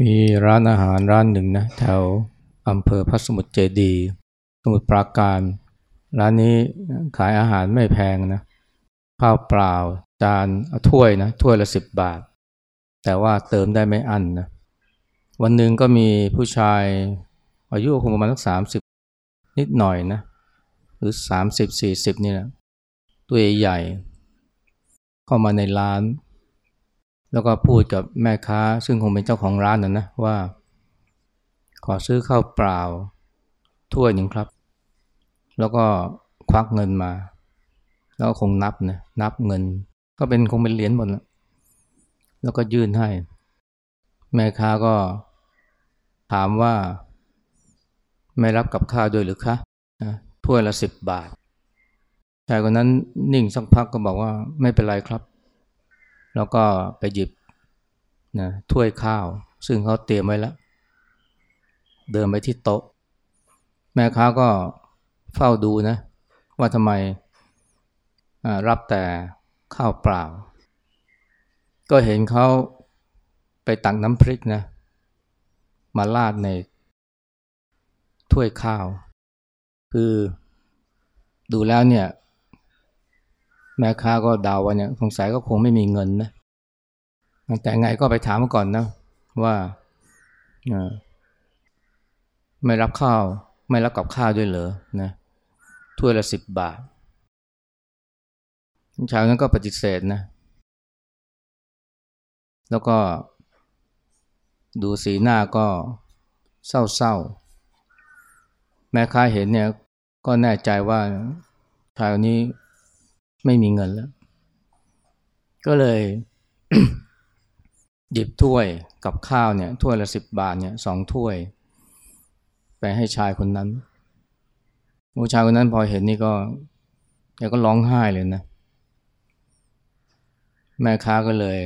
มีร้านอาหารร้านหนึ่งนะแถวอำเภอพระสมุทรเจดีย์สมุทรปราการ ร้านนี้ขายอาหารไม่แพงนะข้าวเปล่า จานถ้วยนะถ้วยละสิบบาท แต่ว่าเติมได้ไม่อั้นนะวันหนึ่งก็มีผู้ชาย อายุคงประมาณสักสามสิบนิดหน่อยนะหรือสามสิบสี่สิบนี่แหละตัวใหญ่ เข้ามาในร้าน แล้วก็พูดกับแม่ค้าซึ่งคงเป็นเจ้าของร้านนะนะว่า ขอซื้อข้าวเปล่าถ้วยหนึ่งครับ แล้วก็ควักเงินมา แล้วคงนับนะนับเงิน ก็เป็นคงเป็นเหรียญหมดแล้วแล้วก็ยื่นให้ แม่ค้าก็ถามว่า ไม่รับกับข้าวด้วยหรือคะถ้วยละสิบบาทชายคนนั้นนิ่งสักพักก็บอกว่าไม่เป็นไรครับ แล้วก็ไปหยิบนะถ้วยข้าว ซึ่งเขาเตรียมไว้แล้ว เดินไปที่โต๊ะ แม่ค้าก็เฝ้าดูนะ ว่าทำไมรับแต่ข้าวเปล่า ก็เห็นเขาไปตักน้ำพริกนะ มาลาดในถ้วยข้าว คือดูแล้วเนี่ย แม่ค้าก็ดาวว่าเนี่ยสงสัยก็คงไม่มีเงินนะแต่ไงก็ไปถามมาก่อนนะว่าไม่รับข้าวไม่รับกับข้าวด้วยเหรอนะถ้วยละสิบบาทชาวนั้นก็ปฏิเสธนะ แล้วก็ดูสีหน้าก็เศร้าๆ แม่ค้าเห็นเนี่ยก็แน่ใจว่าชายคนนี้ ไม่มีเงินแล้ว ก็เลยหยิบถ้วยกับข้าวเนี่ยถ้วยละสิบบาทเนี่ยสองถ้วย ไปให้ชายคนนั้นผู้ชายคนนั้นพอเห็นนี่ก็แกก็ร้องไห้เลยนะ แม่ค้าก็เลย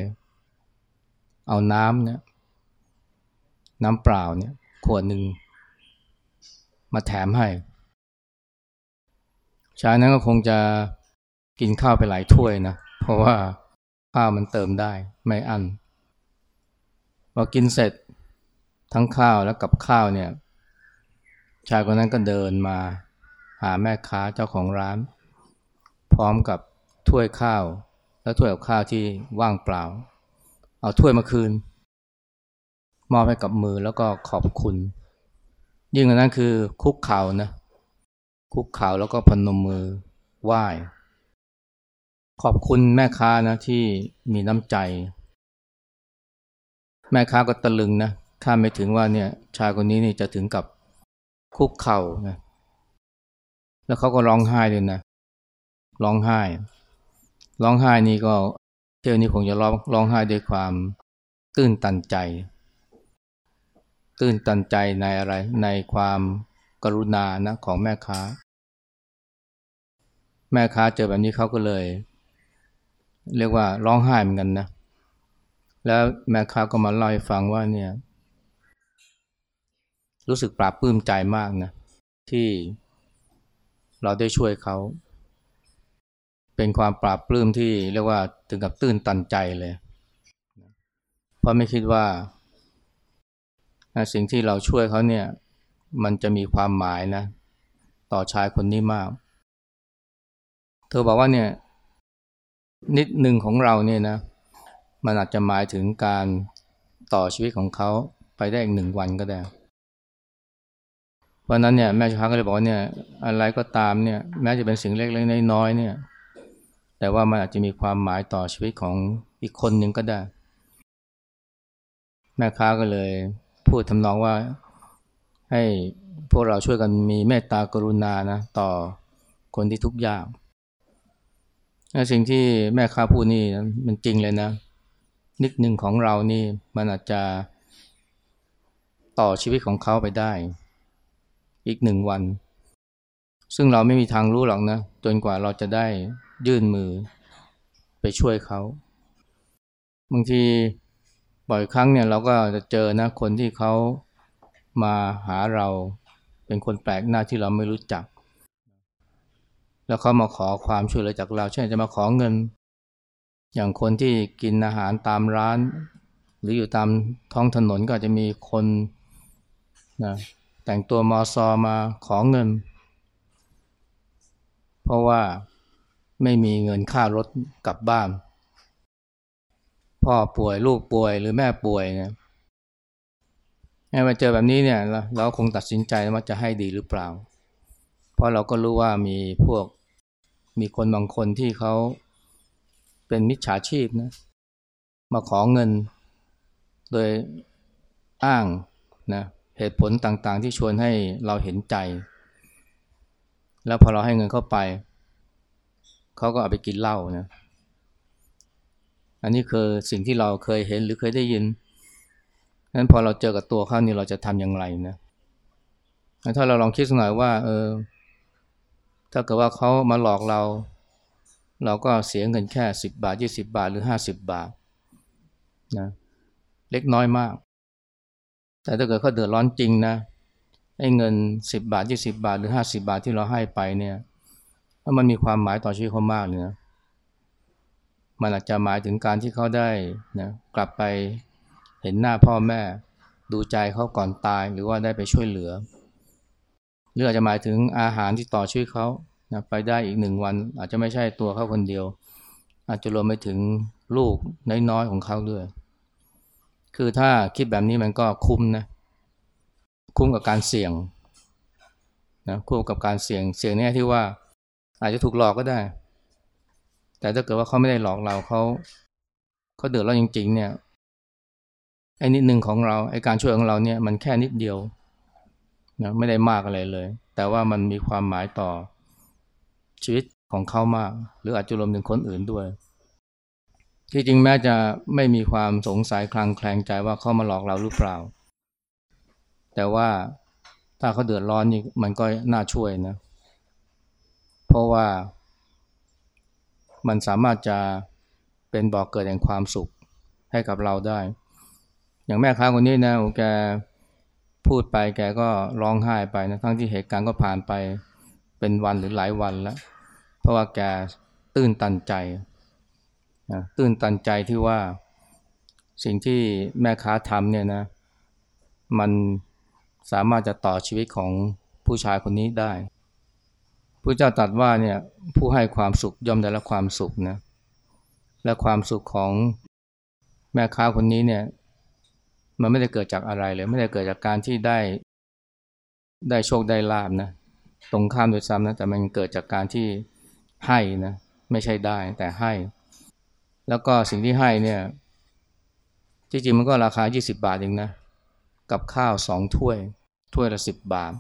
เอาน้ำเนี่ยน้ำเปล่าเนี่ยขวดหนึ่งมาแถมให้ ชายนั้นก็คงจะ กินข้าวไปหลายถ้วยนะ เพราะว่าข้าวมันเติมได้ไม่อั้นพอกินเสร็จทั้งข้าวแล้วกับข้าวเนี่ย ชายคนนั้นก็เดินมาหาแม่ค้าเจ้าของร้าน พร้อมกับถ้วยข้าว และถ้วยกับข้าวที่ว่างเปล่า เอาถ้วยมาคืน มอบให้กับมือแล้วก็ขอบคุณ ยิ่งกว่านั้นคือคุกเข่านะ คุกเข่าแล้วก็พนมมือไหว้ ขอบคุณแม่ค้านะที่มีน้ำใจ แม่ค้าก็ตะลึงนะคาดไม่ถึงว่าเนี่ยชายคนนี้นี่จะถึงกับคุกเข่านะแล้วเขาก็ร้องไห้เลยนะร้องไห้ ร้องไห้นี่ก็เที่ยวนี้คงจะร้องร้องไห้ด้วยความตื้นตันใจ ตื้นตันใจในอะไร ในความกรุณานะของแม่ค้า แม่ค้าเจอแบบนี้เขาก็เลย เรียกว่าร้องไห้เหมือนกันนะ แล้วแม่ค้าก็มาเล่าให้ฟังว่าเนี่ย รู้สึกปราบปลื้มใจมากนะ ที่เราได้ช่วยเขา เป็นความปราบปลื้มที่เรียกว่าถึงกับตื้นตันใจเลย เพราะไม่คิดว่า สิ่งที่เราช่วยเขาเนี่ย มันจะมีความหมายนะ ต่อชายคนนี้มาก เธอบอกว่าเนี่ย นิดหนึ่งของเราเนี่ยนะมันอาจจะหมายถึงการต่อชีวิตของเขาไปได้อีกหนึ่งวันก็ได้ เพราะนั้นเนี่ยแม่ช้างก็เลยบอกว่าเนี่ยอะไรก็ตามเนี่ยแม้จะเป็นสิ่งเล็กๆน้อยๆเนี่ยแต่ว่ามันอาจจะมีความหมายต่อชีวิตของอีกคนหนึ่งก็ได้ แม่ค้าก็เลยพูดทำนองว่าให้พวกเราช่วยกันมีเมตตากรุณานะต่อคนที่ทุกข์ยาก สิ่งที่แม่ค้าพูดนี่มันจริงเลยนะ นิดหนึ่งของเรานี่มันอาจจะต่อชีวิตของเขาไปได้ อีกหนึ่งวัน ซึ่งเราไม่มีทางรู้หรอกนะ จนกว่าเราจะได้ยื่นมือไปช่วยเขาบางทีบ่อยครั้งเนี่ยเราก็จะเจอนะคนที่เขามาหาเราเป็นคนแปลกหน้าที่เราไม่รู้จัก แล้วเขามาขอความช่วยเหลือจากเรา เช่นจะมาขอเงิน อย่างคนที่กินอาหารตามร้าน หรืออยู่ตามท้องถนนก็จะมีคนนะแต่งตัวมอซอมาขอเงิน เพราะว่าไม่มีเงินค่ารถกลับบ้าน พ่อป่วยลูกป่วยหรือแม่ป่วยเนี่ยมาเจอแบบนี้เนี่ยเราคงตัดสินใจว่าจะให้ดีหรือเปล่า ราะเราก็รู้ว่ามีพวกมีคนบางคนที่เขาเป็นมิจฉาชีพนะมาขอเงิน โดยอ้างนะเหตุผลต่างๆ ที่ชวนให้เราเห็นใจ แล้วพอเราให้เงินเข้าไป เขาก็เอาไปกินเหล้านะอันนี้คือสิ่งที่เราเคยเห็นหรือเคยได้ยินนั้นพอเราเจอกับตัวเขานี่เราจะทำอย่างไรนะถ้าเราลองคิดสักหน่อยว่า เออ ถ้าเกิดว่าเขามาหลอกเรา เราก็เสียเงินแค่สิบบาทยี่สิบาทหรือห้าสิบบาทนะเล็กน้อยมาก แต่ถ้าเกิดเขาเดือดร้อนจริงนะไอ้เงินสิบบาทยี่สิบาท หรือห้าสิบาทที่เราให้ไปเนี่ยมันมีความหมายต่อชีวิตเขามากเลยนะมันอาจจะหมายถึงการที่เขาได้นะกลับไปเห็นหน้าพ่อแม่ดูใจเขาก่อนตายหรือว่าได้ไปช่วยเหลือ หรืออาจจะหมายถึงอาหารที่ต่อชีวิตเขานะไปได้อีกหนึ่งวัน อาจจะไม่ใช่ตัวเขาคนเดียว อาจจะรวมไปถึงลูกน้อยๆของเขาด้วย คือถ้าคิดแบบนี้มันก็คุ้มนะคุ้มกับการเสี่ยงนะคุ้มกับการเสี่ยงเสี่ยงนี่ที่ว่าอาจจะถูกหลอกก็ได้ แต่ถ้าเกิดว่าเขาไม่ได้หลอกเราเขาเขาเดือดร้อนจริง ๆ เนี่ยไอ้นิดหนึ่งของเราไอ้การช่วยของเราเนี่ยมันแค่นิดเดียว นะไม่ได้มากอะไรเลย แต่ว่ามันมีความหมายต่อชีวิตของเขามาก หรืออาจจะรวมถึงคนอื่นด้วย ที่จริงแม้จะไม่มีความสงสัยคลางแคลงใจว่าเขามาหลอกเราหรือเปล่า แต่ว่าถ้าเขาเดือดร้อนนี่มันก็น่าช่วยนะ เพราะว่ามันสามารถจะเป็นบ่อกเกิดแห่งความสุขให้กับเราได้ อย่างแม่ค้าคนนี้นะแก พูดไปแกก็ร้องไห้ไปนะทั้งที่เหตุการณ์ก็ผ่านไปเป็นวันหรือหลายวันแล้ว เพราะว่าแกตื้นตันใจนะตื้นตันใจที่ว่าสิ่งที่แม่ค้าทำเนี่ยนะมันสามารถจะต่อชีวิตของผู้ชายคนนี้ได้ผู้เจ้าตรัสว่าเนี่ยผู้ให้ความสุขย่อมได้รับความสุขนะและความสุขของแม่ค้าคนนี้เนี่ย มันไม่ได้เกิดจากอะไรเลย ไม่ได้เกิดจากการที่ได้ ได้โชคได้ลาบนะ ตรงข้ามโดยซ้ำนะ แต่มันเกิดจากการที่ให้นะ ไม่ใช่ได้แต่ให้ แล้วก็สิ่งที่ให้เนี่ย จริงๆมันก็ราคา 20 บาทเองนะ กับข้าวสองถ้วย ถ้วยละสิบบาท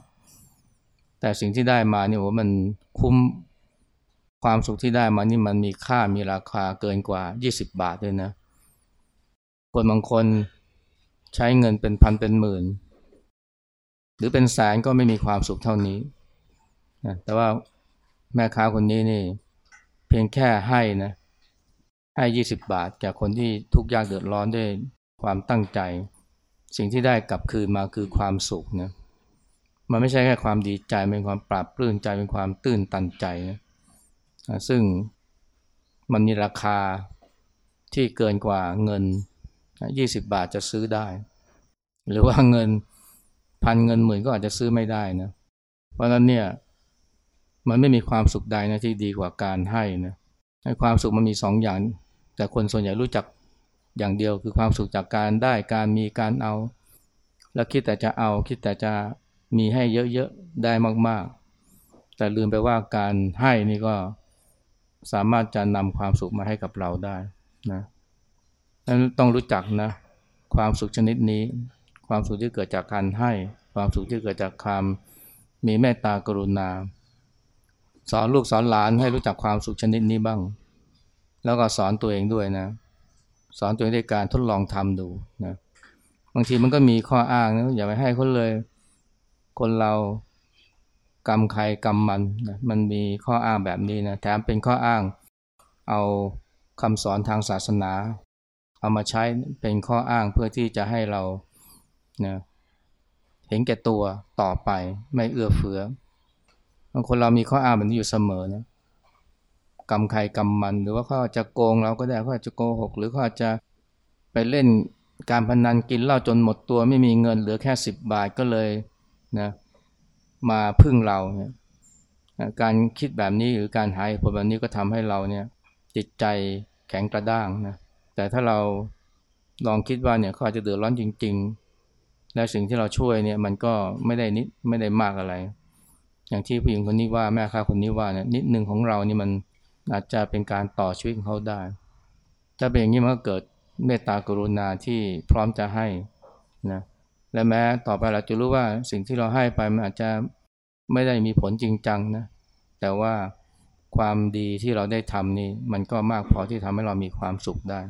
แต่สิ่งที่ได้มาเนี่ยว่ามันคุ้มความสุขที่ได้มานี่มันมีค่ามีราคาเกินกว่า 20 บาทด้วยนะ คนบางคน ใช้เงินเป็นพันเป็นหมื่น หรือเป็นแสนก็ไม่มีความสุขเท่านี้นะแต่ว่าแม่ค้าคนนี้นี่เพียงแค่ให้นะให้ยี่สิบบาทแก่คนที่ทุกข์ยากเดือดร้อนด้วยความตั้งใจ สิ่งที่ได้กลับคืนมาคือความสุขนะมันไม่ใช่แค่ความดีใจเป็นความปราบปลื้มใจเป็นความตื้นตันใจนะซึ่งมันมีราคาที่เกินกว่าเงิน ยี่สิบบาทจะซื้อได้ หรือว่าเงินพันเงินหมื่นก็อาจจะซื้อไม่ได้นะ เพราะฉะนั้นเนี่ยมันไม่มีความสุขใดนะที่ดีกว่าการให้นะให้ความสุขมันมีสองอย่าง แต่คนส่วนใหญ่รู้จักอย่างเดียวคือความสุขจากการได้การมีการเอา แล้วคิดแต่จะเอาคิดแต่จะมีให้เยอะๆได้มากๆ แต่ลืมไปว่าการให้นี่ก็สามารถจะนำความสุขมาให้กับเราได้นะ นั้นต้องรู้จักนะ ความสุขชนิดนี้ ความสุขที่เกิดจากการให้ ความสุขที่เกิดจากความมีเมตตากรุณา สอนลูกสอนหลานให้รู้จักความสุขชนิดนี้บ้าง แล้วก็สอนตัวเองด้วยนะ สอนตัวเองด้วยการทดลองทำดูนะบางทีมันก็มีข้ออ้างนะอย่าไปให้คนเลย คนเรากรรมใครกรรมมันนะมันมีข้ออ้างแบบนี้นะแถมเป็นข้ออ้างเอาคำสอนทางศาสนา เอามาใช้เป็นข้ออ้างเพื่อที่จะให้เรานะเห็นแก่ตัวต่อไปไม่เอื้อเฟื้อบางคนเรามีข้ออ้างแบบนี้อยู่เสมอนะกรรมใครกรรมมัน หรือว่าเขาจะโกงเราก็ได้เขาจะโกหก หรือเขาจะไปเล่นการพนันกินเหล้าจนหมดตัวไม่มีเงินเหลือแค่สิบบาทก็เลยนะมาพึ่งเราเนี่ยการคิดแบบนี้หรือการหายผลแบบนี้ก็ทำให้เราเนี่ยจิตใจแข็งกระด้างนะ แต่ถ้าเราลองคิดว่าเนี่ยเขาอาจจะเดือดร้อนจริง ๆ และสิ่งที่เราช่วยเนี่ยมันก็ไม่ได้นิดไม่ได้มากอะไร อย่างที่ผู้หญิงคนนี้ว่าแม่ค้าคนนี้ว่าเนี่ยนิดหนึ่งของเรานี่มันอาจจะเป็นการต่อชีวิตของเขาได้ ถ้าเป็นอย่างนี้มันก็เกิดเมตตากรุณาที่พร้อมจะให้นะและแม้ต่อไปเราจะรู้ว่าสิ่งที่เราให้ไปมันอาจจะไม่ได้มีผลจริงจังนะแต่ว่าความดีที่เราได้ทำนี่มันก็มากพอที่ทำให้เรามีความสุขได้